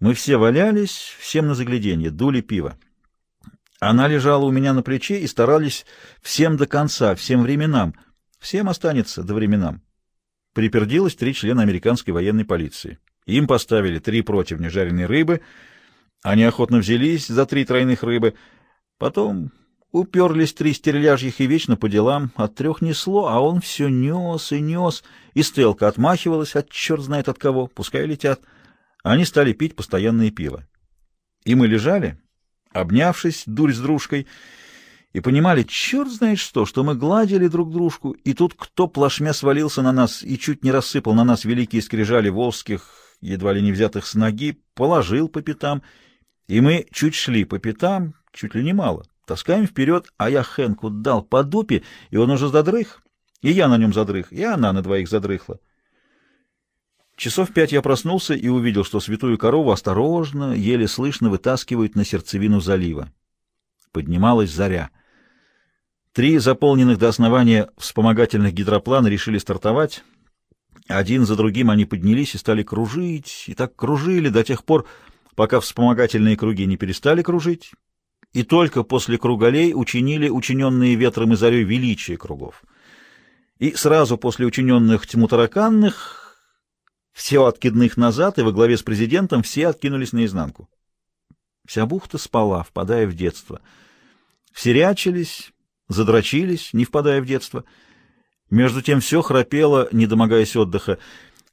Мы все валялись, всем на загляденье, дули пиво. Она лежала у меня на плече и старались всем до конца, всем временам. Всем останется до временам. Припердилось три члена американской военной полиции. Им поставили три противня жареной рыбы. Они охотно взялись за три тройных рыбы. Потом уперлись три стерляжьих и вечно по делам. От трех несло, а он все нес и нес. И стрелка отмахивалась от черт знает от кого. Пускай летят. Они стали пить постоянное пиво. И мы лежали, обнявшись, дурь с дружкой, и понимали, черт знает что, что мы гладили друг дружку, и тут кто плашмя свалился на нас и чуть не рассыпал на нас великие скрижали волжских, едва ли не взятых с ноги, положил по пятам, и мы чуть шли по пятам, чуть ли не мало. Таскаем вперед, а я Хэнку дал по дупе, и он уже задрых, и я на нем задрых, и она на двоих задрыхла. Часов пять я проснулся и увидел, что святую корову осторожно, еле слышно вытаскивают на сердцевину залива. Поднималась заря. Три заполненных до основания вспомогательных гидроплана решили стартовать. Один за другим они поднялись и стали кружить, и так кружили до тех пор, пока вспомогательные круги не перестали кружить, и только после круголей учинили учиненные ветром и зарей величие кругов. И сразу после учиненных тьму тараканных все откидных назад, и во главе с президентом все откинулись наизнанку. Вся бухта спала, впадая в детство. Все рячились, задрочились, не впадая в детство. Между тем все храпело, не домогаясь отдыха.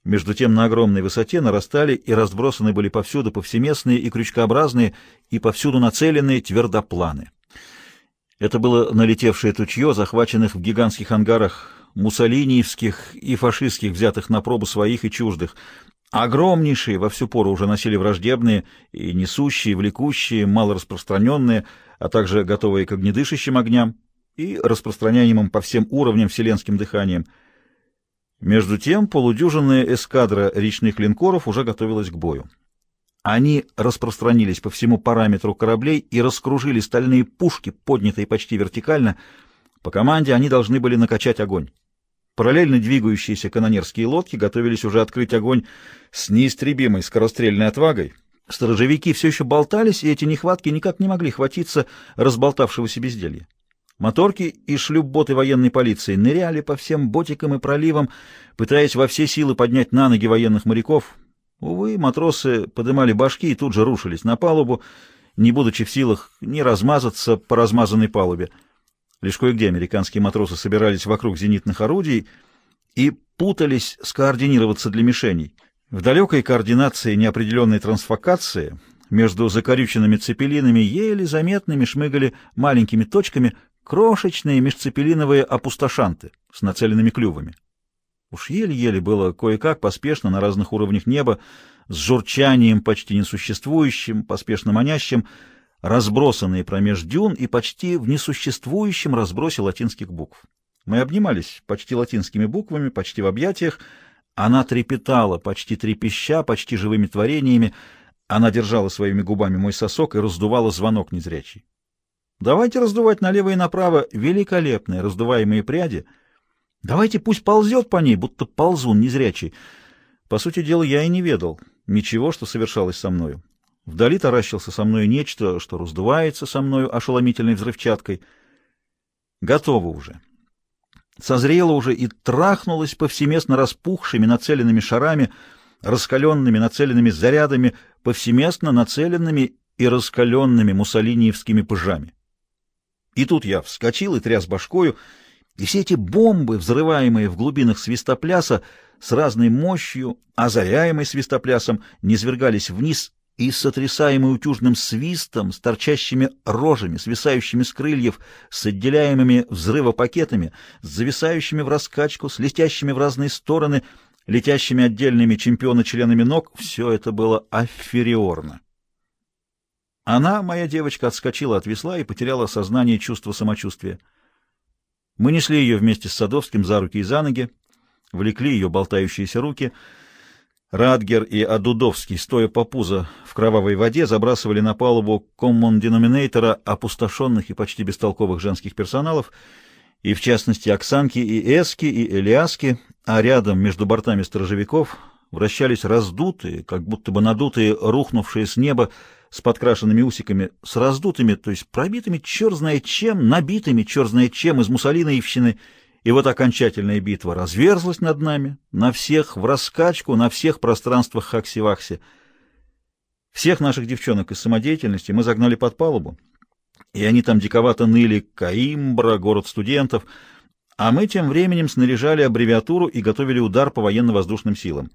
Между тем на огромной высоте нарастали и разбросаны были повсюду повсеместные и крючкообразные, и повсюду нацеленные твердопланы. Это было налетевшее тучье, захваченных в гигантских ангарах муссолиниевских и фашистских, взятых на пробу своих и чуждых. Огромнейшие во всю пору уже носили враждебные и несущие, влекущие, малораспространенные, а также готовые к огнедышащим огням и распространяемым по всем уровням вселенским дыханием. Между тем полудюжинная эскадра речных линкоров уже готовилась к бою. Они распространились по всему параметру кораблей и раскружили стальные пушки, поднятые почти вертикально. По команде они должны были накачать огонь. Параллельно двигающиеся канонерские лодки готовились уже открыть огонь с неистребимой скорострельной отвагой. Сторожевики все еще болтались, и эти нехватки никак не могли хватиться разболтавшегося безделья. Моторки и шлюпботы военной полиции ныряли по всем ботикам и проливам, пытаясь во все силы поднять на ноги военных моряков. Увы, матросы подымали башки и тут же рушились на палубу, не будучи в силах ни размазаться по размазанной палубе. Лишь кое-где американские матросы собирались вокруг зенитных орудий и путались скоординироваться для мишеней. В далекой координации неопределенной трансфокации между закорюченными цепелинами еле заметными шмыгали маленькими точками крошечные межцепелиновые опустошанты с нацеленными клювами. Уж еле-еле было кое-как поспешно на разных уровнях неба, с журчанием почти несуществующим, поспешно манящим, разбросанные промеж дюн и почти в несуществующем разбросе латинских букв. Мы обнимались почти латинскими буквами, почти в объятиях. Она трепетала, почти трепеща, почти живыми творениями. Она держала своими губами мой сосок и раздувала звонок незрячий. Давайте раздувать налево и направо великолепные раздуваемые пряди. Давайте пусть ползет по ней, будто ползун незрячий. По сути дела, я и не ведал ничего, что совершалось со мною. Вдали таращился со мною нечто, что раздувается со мною ошеломительной взрывчаткой. Готово уже. Созрело уже и трахнулось повсеместно распухшими нацеленными шарами, раскаленными нацеленными зарядами, повсеместно нацеленными и раскаленными муссолиниевскими пыжами. И тут я вскочил и тряс башкою, и все эти бомбы, взрываемые в глубинах свистопляса, с разной мощью, озаряемой свистоплясом, низвергались вниз и, сотрясаемые утюжным свистом, с торчащими рожами, свисающими с крыльев, с отделяемыми взрывопакетами, с зависающими в раскачку, с летящими в разные стороны, летящими отдельными чемпиона-членами ног, все это было афериорно. Она, моя девочка, отскочила от весла и потеряла сознание чувство самочувствия. Мы несли ее вместе с Садовским за руки и за ноги, влекли ее болтающиеся руки. Радгер и Адудовский, стоя по пузо в кровавой воде, забрасывали на палубу коммон-деноминейтора опустошенных и почти бестолковых женских персоналов, и в частности Оксанки и Эски и Элиаски, а рядом между бортами сторожевиков вращались раздутые, как будто бы надутые, рухнувшие с неба, с подкрашенными усиками, с раздутыми, то есть пробитыми черт знает чем, набитыми черт знает чем из муссолиноевщины, и вот окончательная битва разверзлась над нами, на всех в раскачку, на всех пространствах Хакси-Вакси. Всех наших девчонок из самодеятельности мы загнали под палубу, и они там диковато ныли Каимбра, город студентов, а мы тем временем снаряжали аббревиатуру и готовили удар по военно-воздушным силам.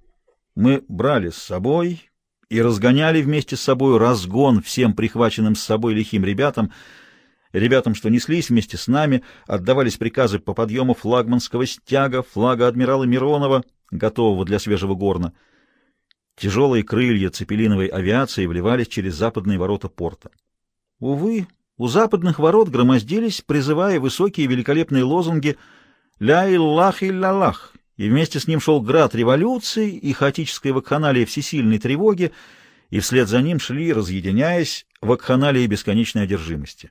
Мы брали с собой и разгоняли вместе с собой разгон всем прихваченным с собой лихим ребятам, ребятам, что неслись вместе с нами, отдавались приказы по подъему флагманского стяга, флага адмирала Миронова, готового для свежего горна. Тяжелые крылья цепелиновой авиации вливались через западные ворота порта. Увы, у западных ворот громоздились, призывая высокие великолепные лозунги «Ля Иллах Иллаллах», и вместе с ним шел град революции и хаотической вакханалии всесильной тревоги, и вслед за ним шли, разъединяясь, вакханалии бесконечной одержимости.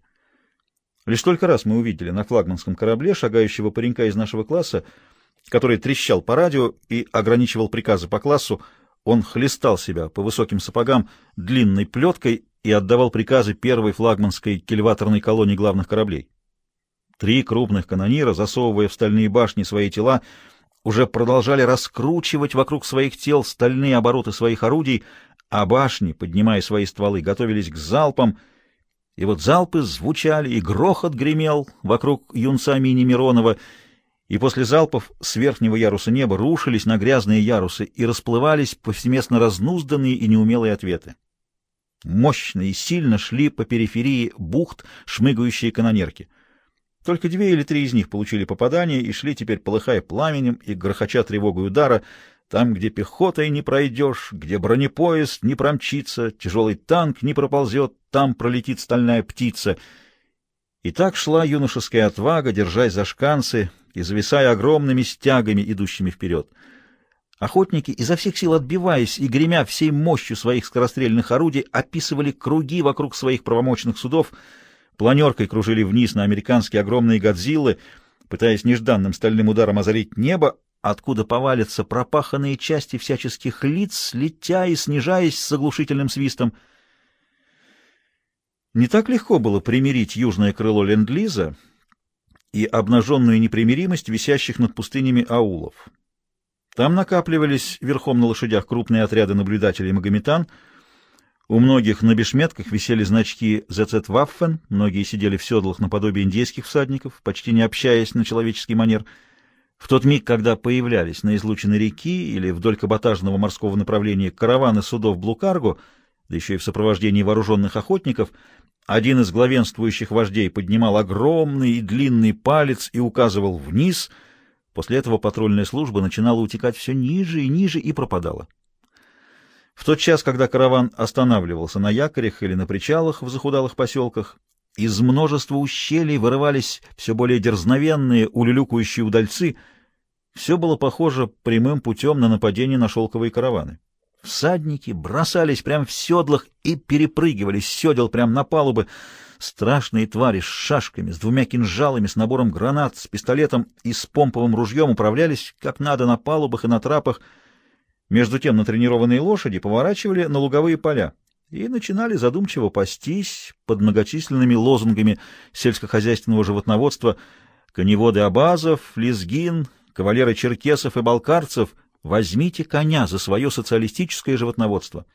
Лишь только раз мы увидели на флагманском корабле шагающего паренька из нашего класса, который трещал по радио и ограничивал приказы по классу, он хлестал себя по высоким сапогам длинной плеткой и отдавал приказы первой флагманской кильваторной колонии главных кораблей. Три крупных канонира, засовывая в стальные башни свои тела, уже продолжали раскручивать вокруг своих тел стальные обороты своих орудий, а башни, поднимая свои стволы, готовились к залпам, и вот залпы звучали, и грохот гремел вокруг юнца Мини Миронова, и после залпов с верхнего яруса неба рушились на грязные ярусы и расплывались повсеместно разнузданные и неумелые ответы. Мощно и сильно шли по периферии бухт шмыгающие канонерки. Только две или три из них получили попадание и шли теперь, полыхая пламенем и грохоча тревогой удара, там, где пехотой не пройдешь, где бронепоезд не промчится, тяжелый танк не проползет, там пролетит стальная птица. И так шла юношеская отвага, держась за шканцы и зависая огромными стягами, идущими вперед. Охотники, изо всех сил отбиваясь и гремя всей мощью своих скорострельных орудий, описывали круги вокруг своих правомочных судов, планеркой кружили вниз на американские огромные «Годзиллы», пытаясь нежданным стальным ударом озарить небо, откуда повалятся пропаханные части всяческих лиц, летя и снижаясь с оглушительным свистом. Не так легко было примирить южное крыло Ленд-Лиза и обнаженную непримиримость висящих над пустынями аулов. Там накапливались верхом на лошадях крупные отряды наблюдателей магометан. У многих на бешметках висели значки «ЗЦ Ваффен», многие сидели в седлах наподобие индейских всадников, почти не общаясь на человеческий манер. В тот миг, когда появлялись на излученной реки или вдоль каботажного морского направления караваны судов Блукарго, да еще и в сопровождении вооруженных охотников, один из главенствующих вождей поднимал огромный и длинный палец и указывал вниз — После этого патрульная служба начинала утекать все ниже и ниже и пропадала. В тот час, когда караван останавливался на якорях или на причалах в захудалых поселках, из множества ущелий вырывались все более дерзновенные, улюлюкающие удальцы. Все было похоже прямым путем на нападение на шелковые караваны. Всадники бросались прямо в седлах и перепрыгивали с седел прямо на палубы, Страшные твари с шашками, с двумя кинжалами, с набором гранат, с пистолетом и с помповым ружьем управлялись как надо на палубах и на трапах. Между тем натренированные лошади поворачивали на луговые поля и начинали задумчиво пастись под многочисленными лозунгами сельскохозяйственного животноводства коневоды Абазов, Лезгин, кавалеры черкесов и балкарцев «Возьмите коня за свое социалистическое животноводство».